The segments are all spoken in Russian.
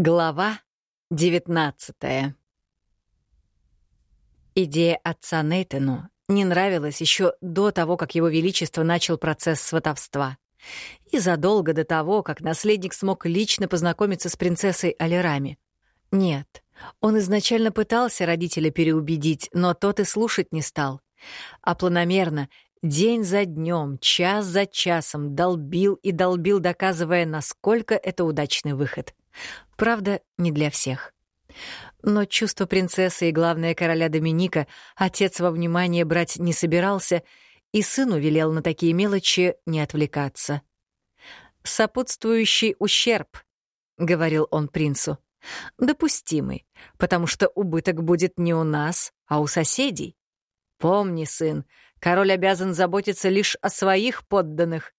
Глава 19 Идея отца Нейтану не нравилась еще до того, как его величество начал процесс сватовства. И задолго до того, как наследник смог лично познакомиться с принцессой Алирами. Нет, он изначально пытался родителя переубедить, но тот и слушать не стал. А планомерно, день за днем, час за часом долбил и долбил, доказывая, насколько это удачный выход. Правда, не для всех. Но чувство принцессы и, главное, короля Доминика отец во внимание брать не собирался и сыну велел на такие мелочи не отвлекаться. «Сопутствующий ущерб», — говорил он принцу, — «допустимый, потому что убыток будет не у нас, а у соседей. Помни, сын, король обязан заботиться лишь о своих подданных,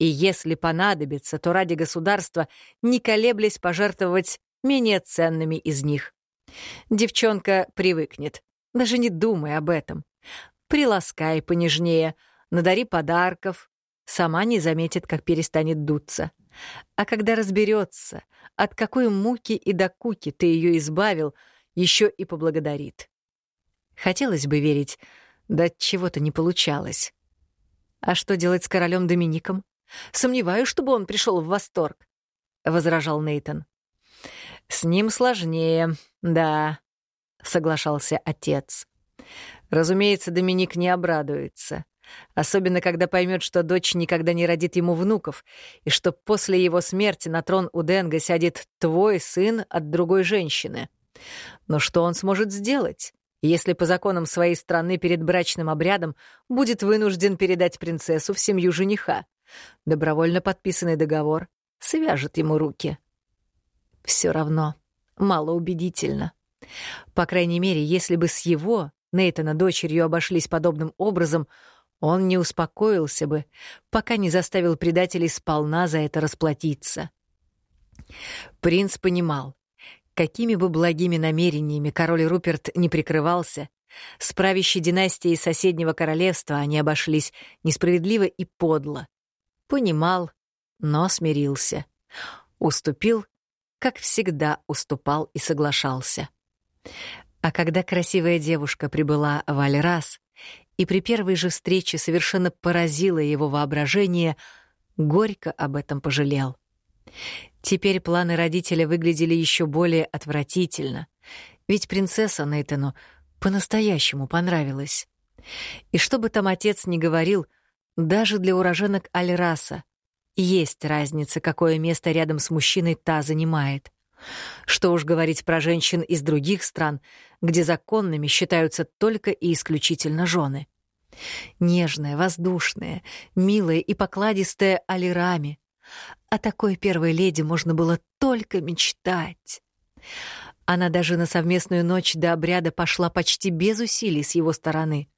и если понадобится, то ради государства, не колеблясь пожертвовать менее ценными из них. Девчонка привыкнет, даже не думай об этом. Приласкай понежнее, надари подарков, сама не заметит, как перестанет дуться. А когда разберется, от какой муки и докуки ты ее избавил, еще и поблагодарит. Хотелось бы верить, да чего-то не получалось. А что делать с королем Домиником? Сомневаюсь, чтобы он пришел в восторг», — возражал Нейтон. «С ним сложнее, да», — соглашался отец. «Разумеется, Доминик не обрадуется, особенно когда поймет, что дочь никогда не родит ему внуков, и что после его смерти на трон у Денга сядет твой сын от другой женщины. Но что он сможет сделать?» если по законам своей страны перед брачным обрядом будет вынужден передать принцессу в семью жениха. Добровольно подписанный договор свяжет ему руки. Все равно малоубедительно. По крайней мере, если бы с его, Нейтана, дочерью обошлись подобным образом, он не успокоился бы, пока не заставил предателей сполна за это расплатиться. Принц понимал, какими бы благими намерениями король Руперт не прикрывался, с правящей династией соседнего королевства они обошлись несправедливо и подло, Понимал, но смирился. Уступил, как всегда уступал и соглашался. А когда красивая девушка прибыла в Альрас и при первой же встрече совершенно поразила его воображение, горько об этом пожалел. Теперь планы родителя выглядели еще более отвратительно, ведь принцесса Нейтану по-настоящему понравилась. И что бы там отец ни говорил — даже для уроженок Альраса есть разница, какое место рядом с мужчиной та занимает. Что уж говорить про женщин из других стран, где законными считаются только и исключительно жены. Нежная, воздушная, милая и покладистая Алирами. О такой первой леди можно было только мечтать. Она даже на совместную ночь до обряда пошла почти без усилий с его стороны.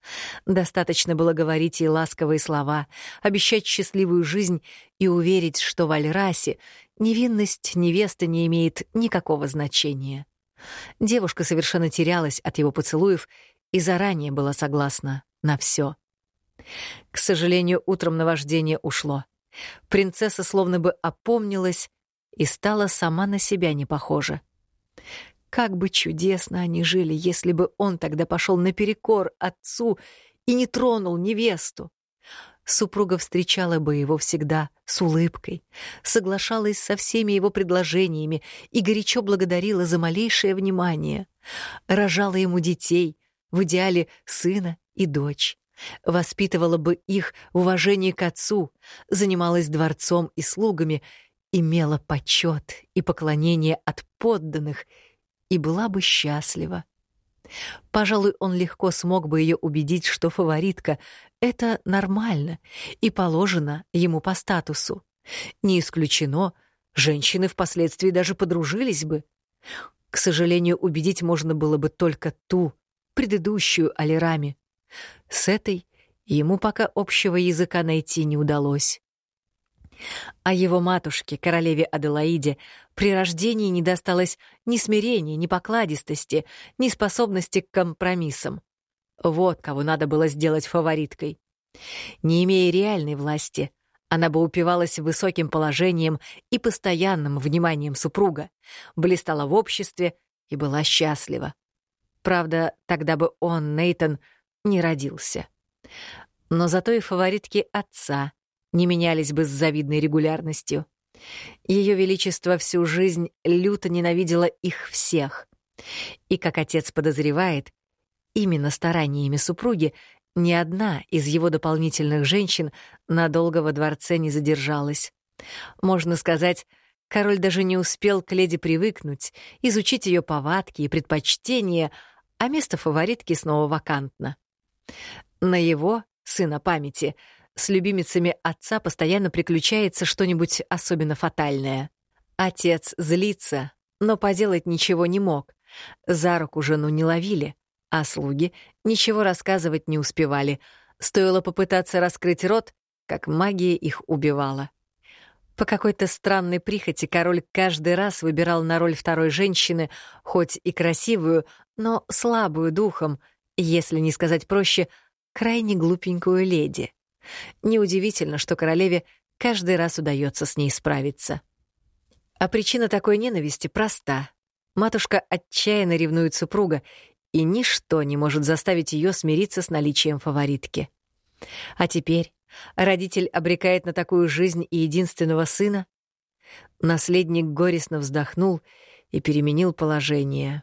Достаточно было говорить ей ласковые слова, обещать счастливую жизнь и уверить, что в Альрасе невинность невесты не имеет никакого значения. Девушка совершенно терялась от его поцелуев и заранее была согласна на все. К сожалению, утром наваждение ушло. Принцесса словно бы опомнилась и стала сама на себя не похожа. Как бы чудесно они жили, если бы он тогда пошел наперекор отцу и не тронул невесту. Супруга встречала бы его всегда с улыбкой, соглашалась со всеми его предложениями и горячо благодарила за малейшее внимание. Рожала ему детей, в идеале сына и дочь. Воспитывала бы их в уважении к отцу, занималась дворцом и слугами, имела почет и поклонение от подданных — и была бы счастлива. Пожалуй, он легко смог бы ее убедить, что фаворитка — это нормально и положено ему по статусу. Не исключено, женщины впоследствии даже подружились бы. К сожалению, убедить можно было бы только ту, предыдущую Алирами. С этой ему пока общего языка найти не удалось. А его матушке, королеве Аделаиде, при рождении не досталось ни смирения, ни покладистости, ни способности к компромиссам. Вот кого надо было сделать фавориткой. Не имея реальной власти, она бы упивалась высоким положением и постоянным вниманием супруга, блистала в обществе и была счастлива. Правда, тогда бы он, Нейтон, не родился. Но зато и фаворитки отца не менялись бы с завидной регулярностью. Ее Величество всю жизнь люто ненавидела их всех. И, как отец подозревает, именно стараниями супруги ни одна из его дополнительных женщин надолго во дворце не задержалась. Можно сказать, король даже не успел к леди привыкнуть, изучить ее повадки и предпочтения, а место фаворитки снова вакантно. На его, сына памяти, с любимицами отца постоянно приключается что-нибудь особенно фатальное. Отец злится, но поделать ничего не мог. За руку жену не ловили, а слуги ничего рассказывать не успевали. Стоило попытаться раскрыть рот, как магия их убивала. По какой-то странной прихоти король каждый раз выбирал на роль второй женщины, хоть и красивую, но слабую духом, если не сказать проще, крайне глупенькую леди. Неудивительно, что королеве каждый раз удается с ней справиться. А причина такой ненависти проста. Матушка отчаянно ревнует супруга, и ничто не может заставить ее смириться с наличием фаворитки. А теперь родитель обрекает на такую жизнь и единственного сына. Наследник горестно вздохнул и переменил положение.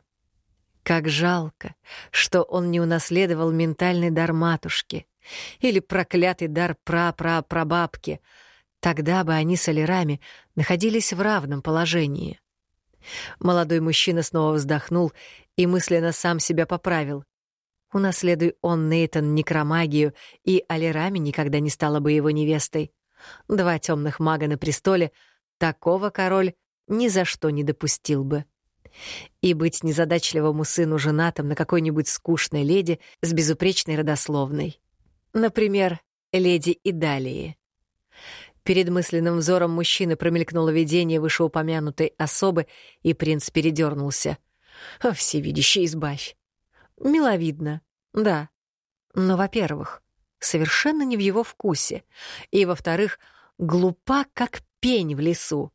Как жалко, что он не унаследовал ментальный дар матушки или проклятый дар пра-пра-прабабки. Тогда бы они с Алирами находились в равном положении. Молодой мужчина снова вздохнул и мысленно сам себя поправил. Унаследуй он, Нейтан, некромагию, и Алирами никогда не стала бы его невестой. Два темных мага на престоле, такого король ни за что не допустил бы. И быть незадачливому сыну женатым на какой-нибудь скучной леди с безупречной родословной. Например, леди Идалии. Перед мысленным взором мужчины промелькнуло видение вышеупомянутой особы, и принц передернулся. О, всевидящий избавь. Миловидно, да. Но, во-первых, совершенно не в его вкусе. И, во-вторых, глупа, как пень в лесу.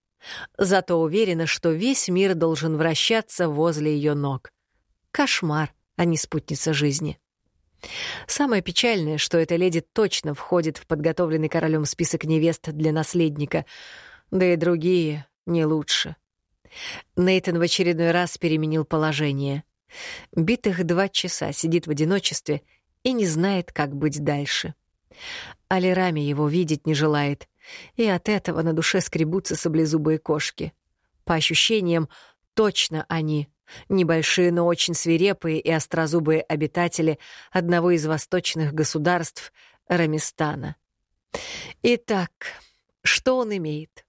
Зато уверена, что весь мир должен вращаться возле ее ног. Кошмар, а не спутница жизни. Самое печальное, что эта леди точно входит в подготовленный королем список невест для наследника, да и другие не лучше. Нейтон в очередной раз переменил положение. Битых два часа сидит в одиночестве и не знает, как быть дальше. Алирами его видеть не желает, и от этого на душе скребутся саблезубые кошки. По ощущениям, точно они Небольшие, но очень свирепые и острозубые обитатели одного из восточных государств — Рамистана. Итак, что он имеет?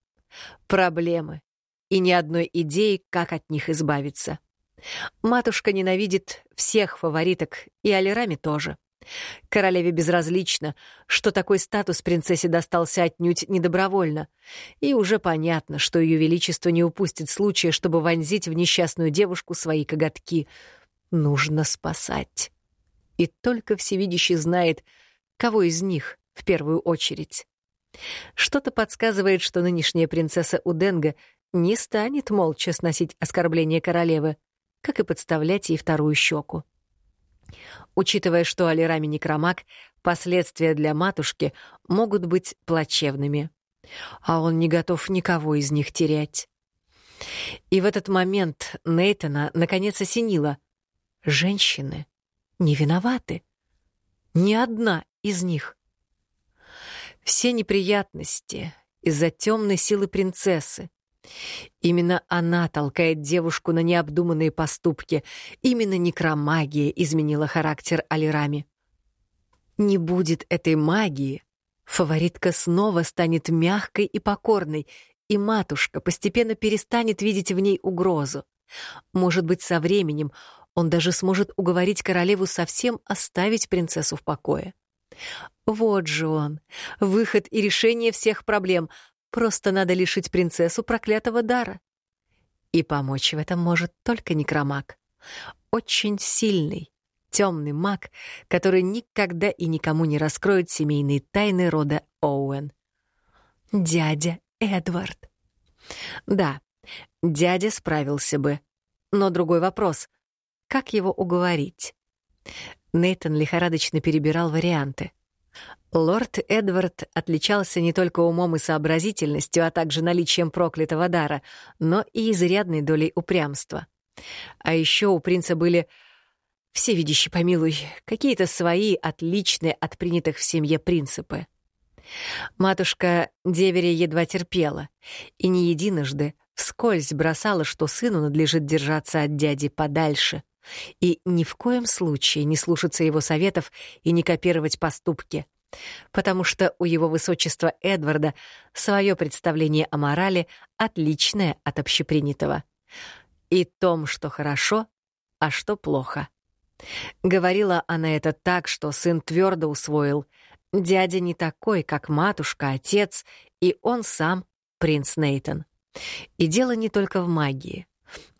Проблемы. И ни одной идеи, как от них избавиться. Матушка ненавидит всех фавориток, и Алирами тоже. Королеве безразлично, что такой статус принцессе достался отнюдь недобровольно, и уже понятно, что Ее Величество не упустит случая, чтобы вонзить в несчастную девушку свои коготки. Нужно спасать. И только Всевидящий знает, кого из них в первую очередь. Что-то подсказывает, что нынешняя принцесса Уденга не станет молча сносить оскорбление королевы, как и подставлять ей вторую щеку. Учитывая, что Алирами некромаг, последствия для матушки могут быть плачевными. А он не готов никого из них терять. И в этот момент Нейтана наконец осенило. Женщины не виноваты. Ни одна из них. Все неприятности из-за темной силы принцессы, Именно она толкает девушку на необдуманные поступки. Именно некромагия изменила характер Алирами. Не будет этой магии, фаворитка снова станет мягкой и покорной, и матушка постепенно перестанет видеть в ней угрозу. Может быть, со временем он даже сможет уговорить королеву совсем оставить принцессу в покое. Вот же он, выход и решение всех проблем, Просто надо лишить принцессу проклятого дара. И помочь в этом может только некромаг. Очень сильный, темный маг, который никогда и никому не раскроет семейные тайны рода Оуэн. Дядя Эдвард. Да, дядя справился бы. Но другой вопрос — как его уговорить? Нейтон лихорадочно перебирал варианты. Лорд Эдвард отличался не только умом и сообразительностью, а также наличием проклятого дара, но и изрядной долей упрямства. А еще у принца были, все видящие помилуй, какие-то свои, отличные от принятых в семье принципы. Матушка деверя едва терпела и не единожды вскользь бросала, что сыну надлежит держаться от дяди подальше и ни в коем случае не слушаться его советов и не копировать поступки, потому что у его высочества Эдварда свое представление о морали отличное от общепринятого. И том, что хорошо, а что плохо. Говорила она это так, что сын твердо усвоил. Дядя не такой, как матушка, отец, и он сам принц Нейтон. И дело не только в магии.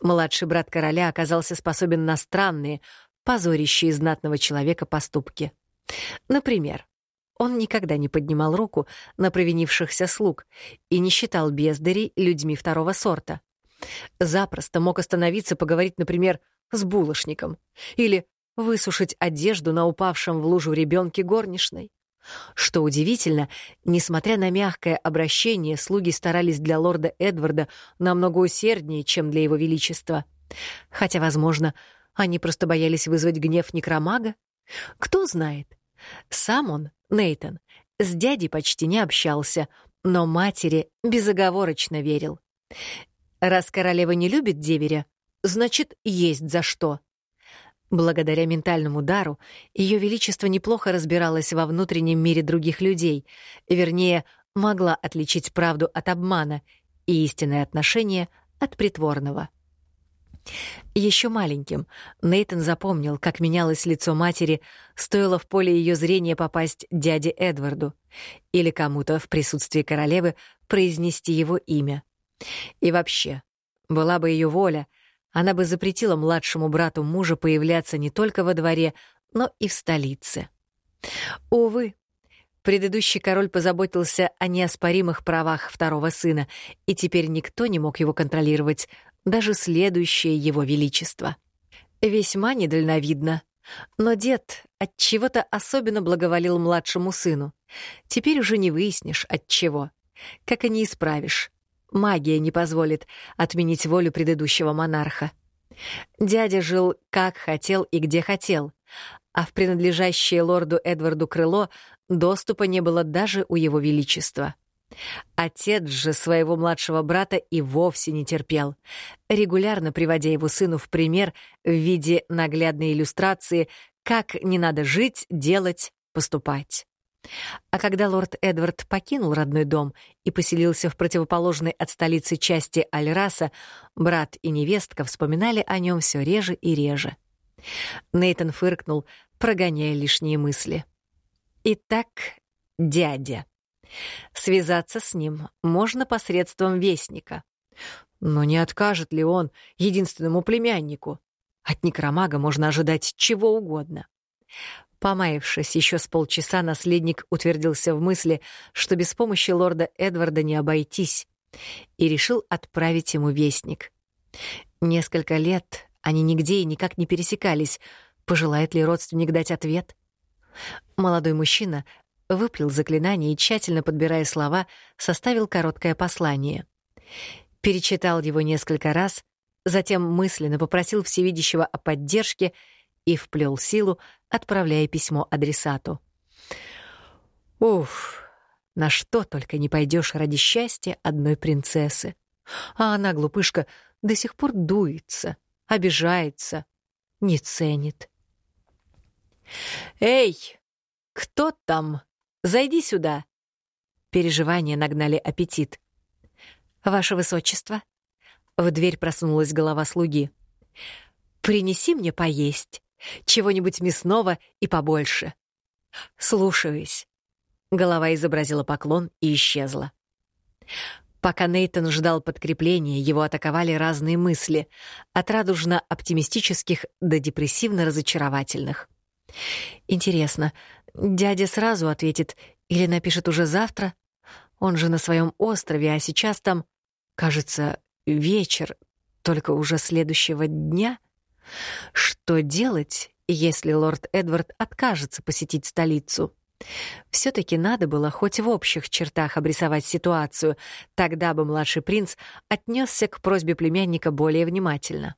Младший брат короля оказался способен на странные, позорящие знатного человека поступки. Например, он никогда не поднимал руку на провинившихся слуг и не считал бездарей людьми второго сорта. Запросто мог остановиться поговорить, например, с булочником или высушить одежду на упавшем в лужу ребенке горничной. Что удивительно, несмотря на мягкое обращение, слуги старались для лорда Эдварда намного усерднее, чем для его величества. Хотя, возможно, они просто боялись вызвать гнев некромага. Кто знает. Сам он, Нейтон, с дядей почти не общался, но матери безоговорочно верил. Раз королева не любит деверя, значит, есть за что. Благодаря ментальному дару Ее Величество неплохо разбиралось во внутреннем мире других людей, вернее, могла отличить правду от обмана и истинное отношение от притворного. Еще маленьким Нейтон запомнил, как менялось лицо матери, стоило в поле ее зрения попасть дяде Эдварду или кому-то в присутствии королевы произнести его имя. И вообще, была бы ее воля, она бы запретила младшему брату мужа появляться не только во дворе, но и в столице. Увы, предыдущий король позаботился о неоспоримых правах второго сына, и теперь никто не мог его контролировать, даже следующее его величество. Весьма недальновидно. Но дед от чего-то особенно благоволил младшему сыну. Теперь уже не выяснишь, от чего. Как и не исправишь. Магия не позволит отменить волю предыдущего монарха. Дядя жил как хотел и где хотел, а в принадлежащее лорду Эдварду крыло доступа не было даже у его величества. Отец же своего младшего брата и вовсе не терпел, регулярно приводя его сыну в пример в виде наглядной иллюстрации, как не надо жить, делать, поступать. А когда лорд Эдвард покинул родной дом и поселился в противоположной от столицы части Альраса, брат и невестка вспоминали о нем все реже и реже. Нейтон фыркнул, прогоняя лишние мысли. Итак, дядя. Связаться с ним можно посредством вестника. Но не откажет ли он единственному племяннику? От некромага можно ожидать чего угодно. Помаявшись еще с полчаса, наследник утвердился в мысли, что без помощи лорда Эдварда не обойтись, и решил отправить ему вестник. Несколько лет они нигде и никак не пересекались. Пожелает ли родственник дать ответ? Молодой мужчина выплел заклинание и, тщательно подбирая слова, составил короткое послание. Перечитал его несколько раз, затем мысленно попросил всевидящего о поддержке — и вплел силу, отправляя письмо адресату. Уф, на что только не пойдешь ради счастья одной принцессы. А она, глупышка, до сих пор дуется, обижается, не ценит. «Эй, кто там? Зайди сюда!» Переживания нагнали аппетит. «Ваше высочество!» В дверь просунулась голова слуги. «Принеси мне поесть!» Чего-нибудь мясного и побольше. Слушаюсь. Голова изобразила поклон и исчезла. Пока Нейтон ждал подкрепления, его атаковали разные мысли, от радужно-оптимистических до депрессивно-разочаровательных. Интересно, дядя сразу ответит или напишет уже завтра? Он же на своем острове, а сейчас там, кажется, вечер, только уже следующего дня. Что делать, если лорд Эдвард откажется посетить столицу? все таки надо было хоть в общих чертах обрисовать ситуацию, тогда бы младший принц отнесся к просьбе племянника более внимательно.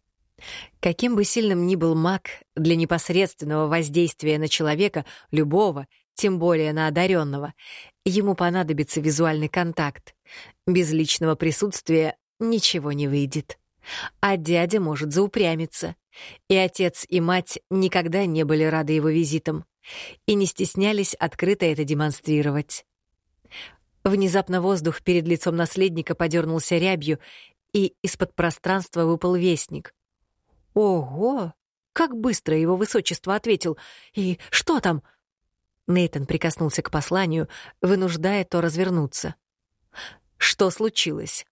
Каким бы сильным ни был маг, для непосредственного воздействия на человека, любого, тем более на одаренного, ему понадобится визуальный контакт. Без личного присутствия ничего не выйдет. А дядя может заупрямиться. И отец, и мать никогда не были рады его визитам и не стеснялись открыто это демонстрировать. Внезапно воздух перед лицом наследника подернулся рябью, и из-под пространства выпал вестник. «Ого! Как быстро его высочество ответил! И что там?» Нейтон прикоснулся к посланию, вынуждая то развернуться. «Что случилось?»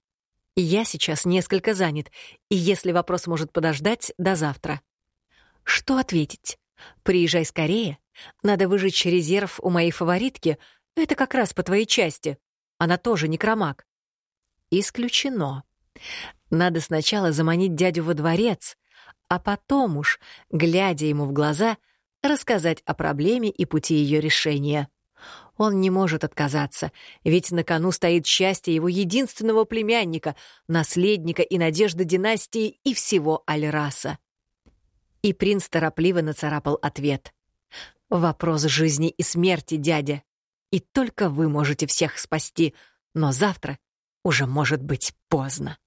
«Я сейчас несколько занят, и если вопрос может подождать, до завтра». «Что ответить? Приезжай скорее. Надо выжечь резерв у моей фаворитки. Это как раз по твоей части. Она тоже некромаг». «Исключено. Надо сначала заманить дядю во дворец, а потом уж, глядя ему в глаза, рассказать о проблеме и пути ее решения. Он не может отказаться, ведь на кону стоит счастье его единственного племянника, наследника и надежда династии и всего Альраса. И принц торопливо нацарапал ответ. «Вопрос жизни и смерти, дядя. И только вы можете всех спасти, но завтра уже может быть поздно».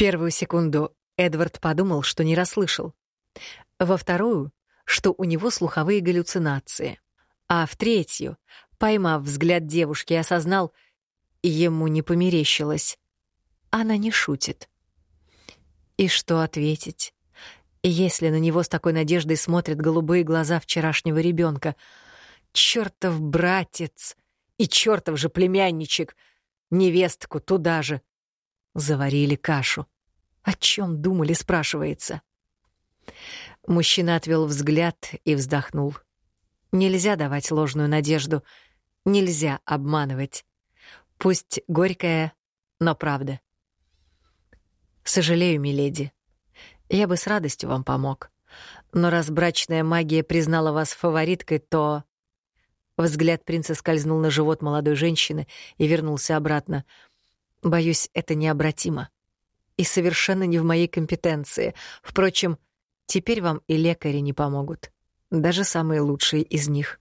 Первую секунду Эдвард подумал, что не расслышал. Во вторую, что у него слуховые галлюцинации. А в третью, поймав взгляд девушки, осознал, ему не померещилось. Она не шутит. И что ответить? Если на него с такой надеждой смотрят голубые глаза вчерашнего ребенка, чертов братец и чертов же племянничек, невестку туда же, Заварили кашу. О чем думали, спрашивается. Мужчина отвел взгляд и вздохнул. Нельзя давать ложную надежду. Нельзя обманывать. Пусть горькая, но правда. Сожалею, миледи. Я бы с радостью вам помог. Но раз брачная магия признала вас фавориткой, то... Взгляд принца скользнул на живот молодой женщины и вернулся обратно — Боюсь, это необратимо. И совершенно не в моей компетенции. Впрочем, теперь вам и лекари не помогут. Даже самые лучшие из них.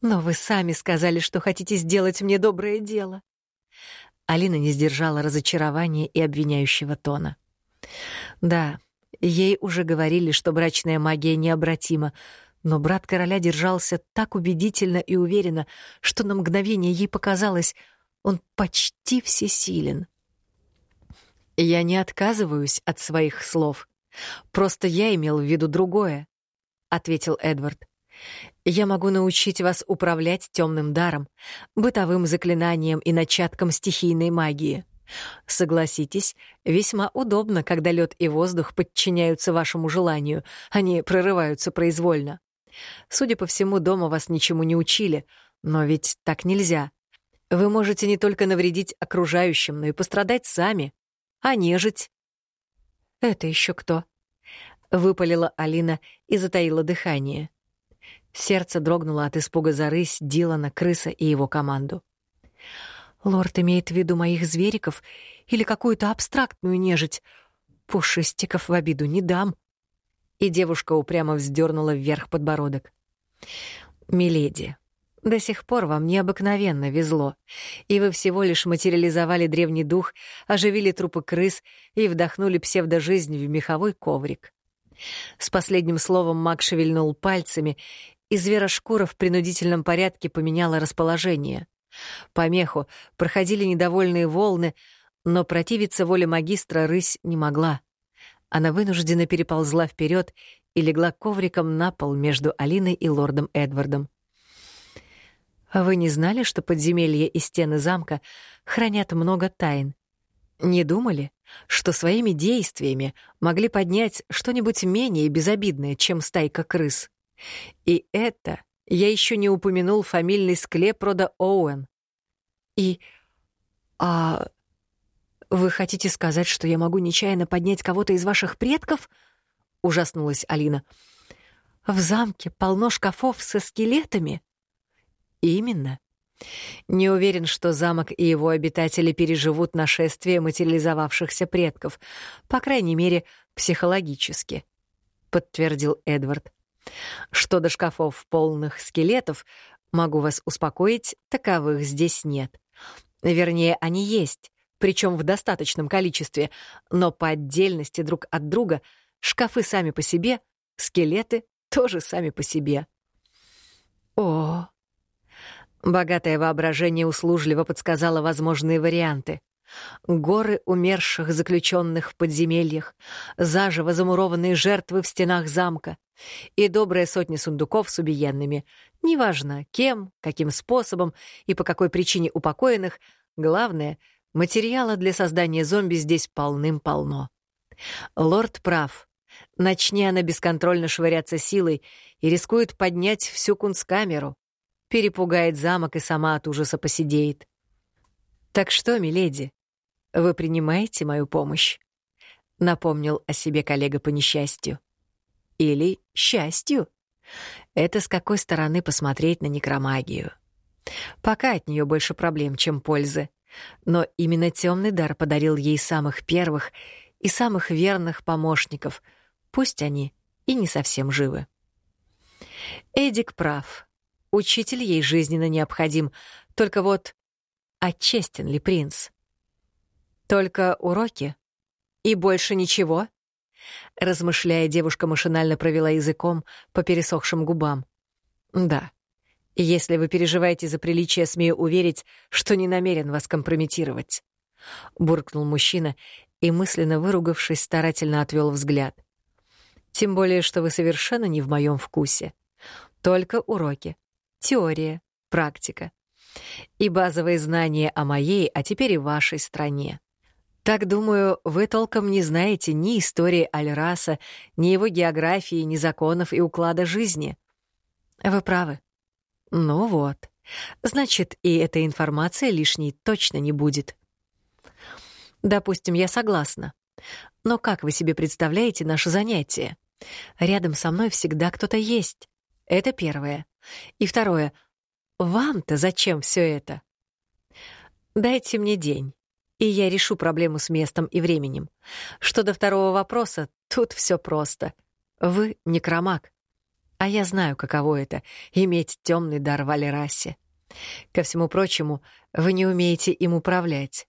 Но вы сами сказали, что хотите сделать мне доброе дело. Алина не сдержала разочарования и обвиняющего тона. Да, ей уже говорили, что брачная магия необратима, но брат короля держался так убедительно и уверенно, что на мгновение ей показалось, он почти всесилен. Я не отказываюсь от своих слов. Просто я имел в виду другое, ответил Эдвард. Я могу научить вас управлять темным даром, бытовым заклинанием и начатком стихийной магии. Согласитесь, весьма удобно, когда лед и воздух подчиняются вашему желанию, они прорываются произвольно. Судя по всему, дома вас ничему не учили, но ведь так нельзя. Вы можете не только навредить окружающим, но и пострадать сами. А нежить? Это еще кто? Выпалила Алина и затаила дыхание. Сердце дрогнуло от испуга за рысь, Дилана, крыса и его команду. Лорд имеет в виду моих звериков или какую-то абстрактную нежить. Пушистиков в обиду не дам. И девушка упрямо вздернула вверх подбородок. «Миледи, до сих пор вам необыкновенно везло, и вы всего лишь материализовали древний дух, оживили трупы крыс и вдохнули псевдожизнь в меховой коврик. С последним словом маг шевельнул пальцами, и зверошкура в принудительном порядке поменяла расположение. По меху проходили недовольные волны, но противиться воле магистра рысь не могла. Она вынужденно переползла вперед и легла ковриком на пол между Алиной и лордом Эдвардом. А вы не знали, что подземелья и стены замка хранят много тайн? Не думали, что своими действиями могли поднять что-нибудь менее безобидное, чем стайка крыс? И это Я еще не упомянул фамильный склеп рода Оуэн. И... А... Вы хотите сказать, что я могу нечаянно поднять кого-то из ваших предков? Ужаснулась Алина. В замке полно шкафов со скелетами. Именно. Не уверен, что замок и его обитатели переживут нашествие материализовавшихся предков, по крайней мере, психологически, подтвердил Эдвард. Что до шкафов полных скелетов, могу вас успокоить, таковых здесь нет. Вернее, они есть, причем в достаточном количестве, но по отдельности друг от друга шкафы сами по себе, скелеты тоже сами по себе. О, Богатое воображение услужливо подсказало возможные варианты. Горы умерших заключенных в подземельях, заживо замурованные жертвы в стенах замка и добрая сотня сундуков с убиенными. Неважно, кем, каким способом и по какой причине упокоенных, главное, материала для создания зомби здесь полным-полно. Лорд прав. Начни она бесконтрольно швыряться силой и рискует поднять всю кунсткамеру перепугает замок и сама от ужаса посидеет. «Так что, миледи, вы принимаете мою помощь?» — напомнил о себе коллега по несчастью. «Или счастью?» Это с какой стороны посмотреть на некромагию. Пока от нее больше проблем, чем пользы. Но именно темный дар подарил ей самых первых и самых верных помощников, пусть они и не совсем живы. Эдик прав. Учитель ей жизненно необходим. Только вот, а честен ли принц? Только уроки? И больше ничего? Размышляя, девушка машинально провела языком по пересохшим губам. Да. Если вы переживаете за приличие, смею уверить, что не намерен вас компрометировать. Буркнул мужчина и, мысленно выругавшись, старательно отвел взгляд. Тем более, что вы совершенно не в моем вкусе. Только уроки теория, практика. И базовые знания о моей, а теперь и вашей стране. Так, думаю, вы толком не знаете ни истории Альраса, ни его географии, ни законов и уклада жизни. Вы правы. Ну вот. Значит, и эта информация лишней точно не будет. Допустим, я согласна. Но как вы себе представляете наше занятие? Рядом со мной всегда кто-то есть. Это первое. И второе. Вам-то зачем все это? Дайте мне день, и я решу проблему с местом и временем. Что до второго вопроса, тут все просто. Вы некромаг. А я знаю, каково это — иметь темный дар в Алирасе. Ко всему прочему, вы не умеете им управлять.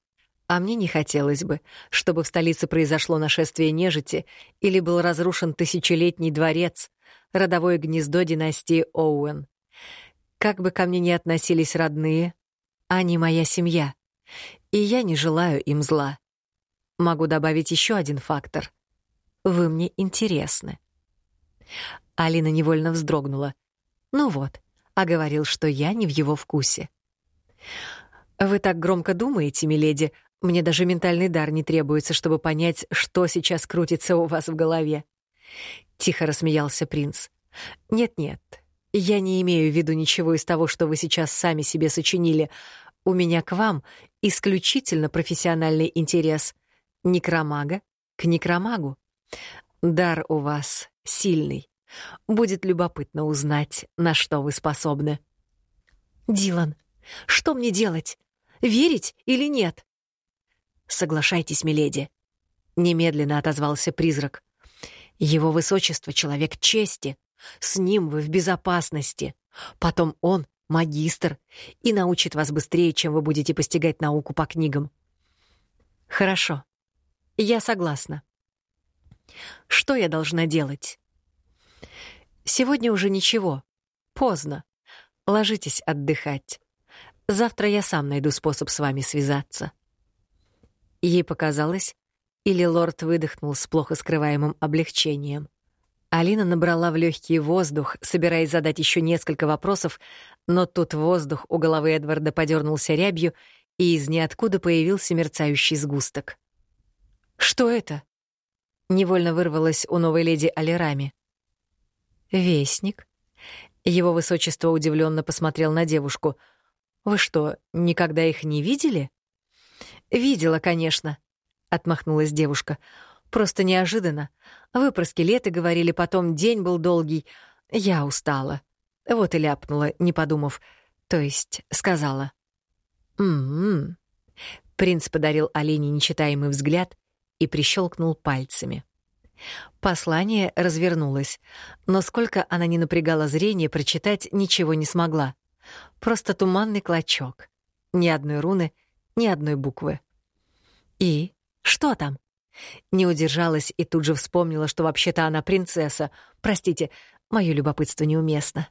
А мне не хотелось бы, чтобы в столице произошло нашествие нежити или был разрушен тысячелетний дворец, родовое гнездо династии Оуэн. Как бы ко мне ни относились родные, они моя семья, и я не желаю им зла. Могу добавить еще один фактор. Вы мне интересны. Алина невольно вздрогнула. Ну вот, а говорил, что я не в его вкусе. Вы так громко думаете, миледи, мне даже ментальный дар не требуется, чтобы понять, что сейчас крутится у вас в голове. Тихо рассмеялся принц. Нет-нет, я не имею в виду ничего из того, что вы сейчас сами себе сочинили. У меня к вам исключительно профессиональный интерес. Некромага к некромагу. Дар у вас сильный. Будет любопытно узнать, на что вы способны. Дилан, что мне делать? Верить или нет? Соглашайтесь, миледи. Немедленно отозвался призрак. Его высочество — человек чести. С ним вы в безопасности. Потом он — магистр и научит вас быстрее, чем вы будете постигать науку по книгам. Хорошо. Я согласна. Что я должна делать? Сегодня уже ничего. Поздно. Ложитесь отдыхать. Завтра я сам найду способ с вами связаться. Ей показалось, или лорд выдохнул с плохо скрываемым облегчением. Алина набрала в легкий воздух, собираясь задать еще несколько вопросов, но тут воздух у головы Эдварда подернулся рябью, и из ниоткуда появился мерцающий сгусток. «Что это?» — невольно вырвалось у новой леди Алирами. «Вестник. Его высочество удивленно посмотрел на девушку. «Вы что, никогда их не видели?» «Видела, конечно», — отмахнулась девушка. «Просто неожиданно. Вы про скелеты говорили, потом день был долгий. Я устала. Вот и ляпнула, не подумав. То есть сказала. «М-м-м». Принц подарил Олене нечитаемый взгляд и прищелкнул пальцами. Послание развернулось, но сколько она не напрягала зрение, прочитать ничего не смогла. Просто туманный клочок. Ни одной руны, ни одной буквы. И что там? Не удержалась и тут же вспомнила, что вообще-то она принцесса. Простите, мое любопытство неуместно.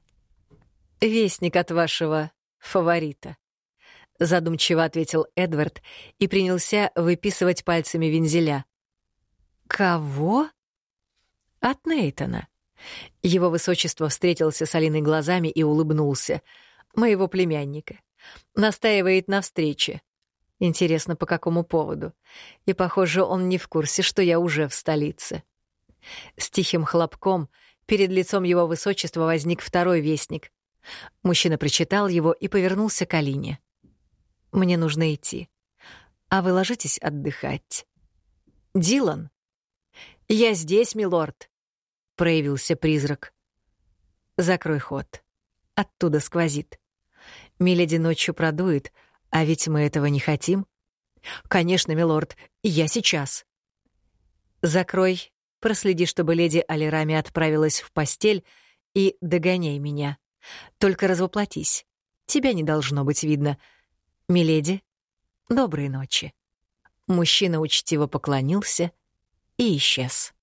«Вестник от вашего фаворита», — задумчиво ответил Эдвард и принялся выписывать пальцами вензеля. «Кого?» «От Нейтона». Его высочество встретился с Алиной глазами и улыбнулся. «Моего племянника. Настаивает на встрече. Интересно, по какому поводу? И, похоже, он не в курсе, что я уже в столице». С тихим хлопком перед лицом его высочества возник второй вестник. Мужчина прочитал его и повернулся к Алине. «Мне нужно идти. А вы ложитесь отдыхать». «Дилан?» «Я здесь, милорд», — проявился призрак. «Закрой ход. Оттуда сквозит. Миледи ночью продует, а ведь мы этого не хотим». «Конечно, милорд, я сейчас». «Закрой, проследи, чтобы леди Алирами отправилась в постель и догоняй меня. Только развоплотись. Тебя не должно быть видно. Миледи, доброй ночи». Мужчина учтиво поклонился и исчез.